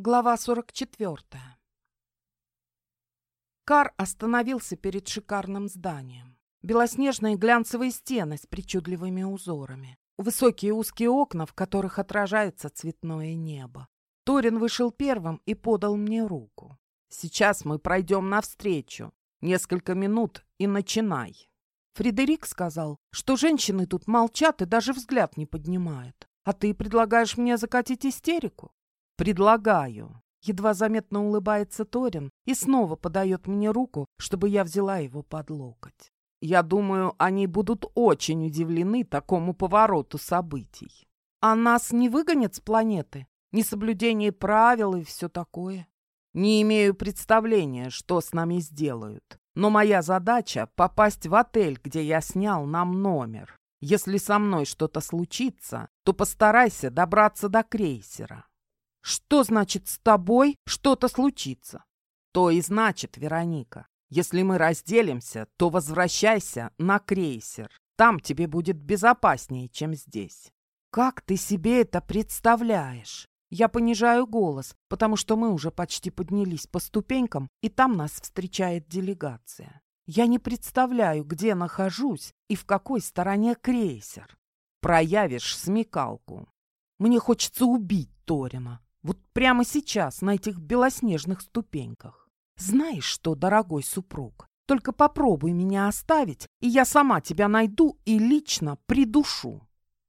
Глава 44. Кар остановился перед шикарным зданием. Белоснежные глянцевые стены с причудливыми узорами. Высокие узкие окна, в которых отражается цветное небо. Торин вышел первым и подал мне руку. «Сейчас мы пройдем навстречу. Несколько минут и начинай». Фредерик сказал, что женщины тут молчат и даже взгляд не поднимают. А ты предлагаешь мне закатить истерику? «Предлагаю». Едва заметно улыбается Торин и снова подает мне руку, чтобы я взяла его под локоть. Я думаю, они будут очень удивлены такому повороту событий. А нас не выгонят с планеты? Несоблюдение правил и все такое? Не имею представления, что с нами сделают. Но моя задача — попасть в отель, где я снял нам номер. Если со мной что-то случится, то постарайся добраться до крейсера. Что значит с тобой что-то случится? То и значит, Вероника. Если мы разделимся, то возвращайся на крейсер. Там тебе будет безопаснее, чем здесь. Как ты себе это представляешь? Я понижаю голос, потому что мы уже почти поднялись по ступенькам, и там нас встречает делегация. Я не представляю, где нахожусь и в какой стороне крейсер. Проявишь смекалку. Мне хочется убить Торина, вот прямо сейчас, на этих белоснежных ступеньках. Знаешь что, дорогой супруг, только попробуй меня оставить, и я сама тебя найду и лично придушу.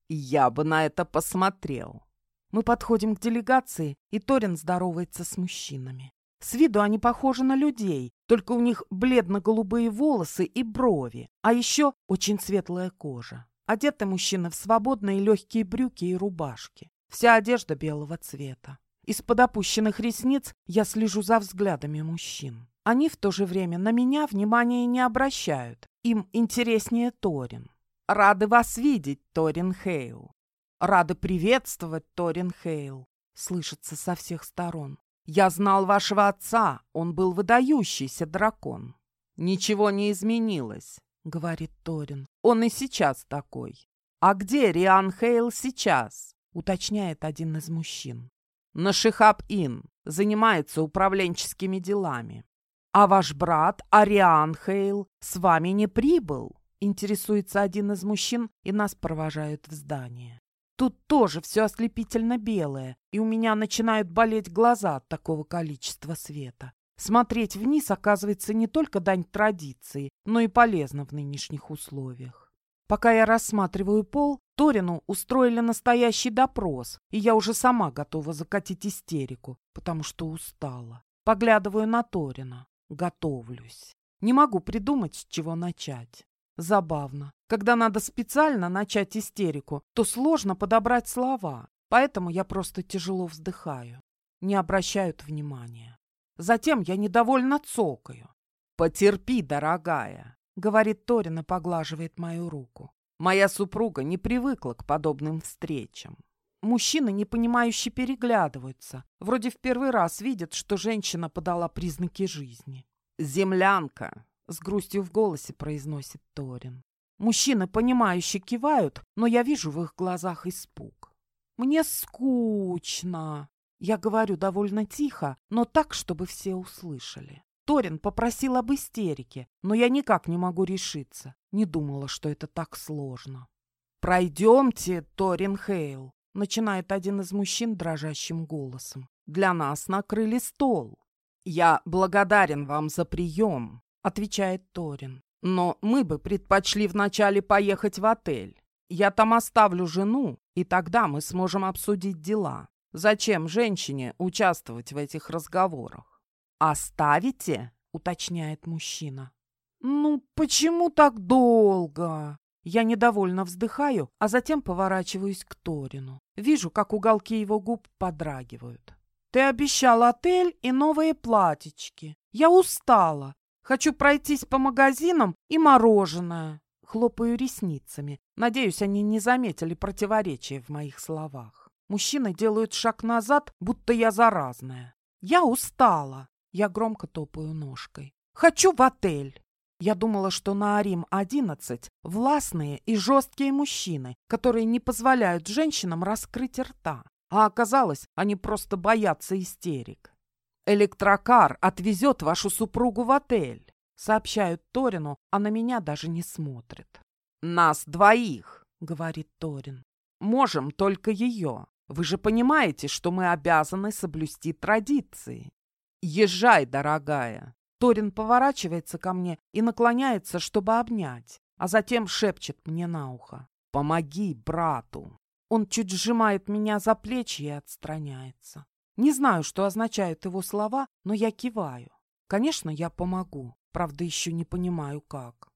Я бы на это посмотрел. Мы подходим к делегации, и Торин здоровается с мужчинами. С виду они похожи на людей, только у них бледно-голубые волосы и брови, а еще очень светлая кожа. Одеты мужчины в свободные легкие брюки и рубашки. Вся одежда белого цвета. Из-под опущенных ресниц я слежу за взглядами мужчин. Они в то же время на меня внимания не обращают. Им интереснее Торин. Рады вас видеть, Торин Хейл. Рады приветствовать, Торин Хейл. Слышится со всех сторон. Я знал вашего отца, он был выдающийся дракон. Ничего не изменилось, говорит Торин. Он и сейчас такой. А где Риан Хейл сейчас? Уточняет один из мужчин. На Шихаб-Ин занимается управленческими делами. А ваш брат Ариан Хейл с вами не прибыл? Интересуется один из мужчин, и нас провожают в здание. Тут тоже все ослепительно белое, и у меня начинают болеть глаза от такого количества света. Смотреть вниз оказывается не только дань традиции, но и полезно в нынешних условиях. Пока я рассматриваю пол, Торину устроили настоящий допрос, и я уже сама готова закатить истерику, потому что устала. Поглядываю на Торина. Готовлюсь. Не могу придумать, с чего начать. Забавно. Когда надо специально начать истерику, то сложно подобрать слова, поэтому я просто тяжело вздыхаю. Не обращают внимания. Затем я недовольно цокаю. «Потерпи, дорогая говорит Торин и поглаживает мою руку. Моя супруга не привыкла к подобным встречам. Мужчины, непонимающе переглядываются. Вроде в первый раз видят, что женщина подала признаки жизни. «Землянка!» — с грустью в голосе произносит Торин. Мужчины, понимающе кивают, но я вижу в их глазах испуг. «Мне скучно!» Я говорю довольно тихо, но так, чтобы все услышали. Торин попросил об истерике, но я никак не могу решиться. Не думала, что это так сложно. «Пройдемте, Торин Хейл», — начинает один из мужчин дрожащим голосом. «Для нас накрыли стол». «Я благодарен вам за прием», — отвечает Торин. «Но мы бы предпочли вначале поехать в отель. Я там оставлю жену, и тогда мы сможем обсудить дела. Зачем женщине участвовать в этих разговорах?» «Оставите?» — уточняет мужчина. «Ну, почему так долго?» Я недовольно вздыхаю, а затем поворачиваюсь к Торину. Вижу, как уголки его губ подрагивают. «Ты обещал отель и новые платьички. Я устала. Хочу пройтись по магазинам и мороженое». Хлопаю ресницами. Надеюсь, они не заметили противоречия в моих словах. Мужчины делают шаг назад, будто я заразная. «Я устала. Я громко топаю ножкой. «Хочу в отель!» Я думала, что на Арим-11 властные и жесткие мужчины, которые не позволяют женщинам раскрыть рта. А оказалось, они просто боятся истерик. «Электрокар отвезет вашу супругу в отель», — сообщают Торину, а на меня даже не смотрит. «Нас двоих», — говорит Торин. «Можем только ее. Вы же понимаете, что мы обязаны соблюсти традиции. Езжай, дорогая». Торин поворачивается ко мне и наклоняется, чтобы обнять, а затем шепчет мне на ухо. «Помоги брату». Он чуть сжимает меня за плечи и отстраняется. Не знаю, что означают его слова, но я киваю. Конечно, я помогу, правда, еще не понимаю, как.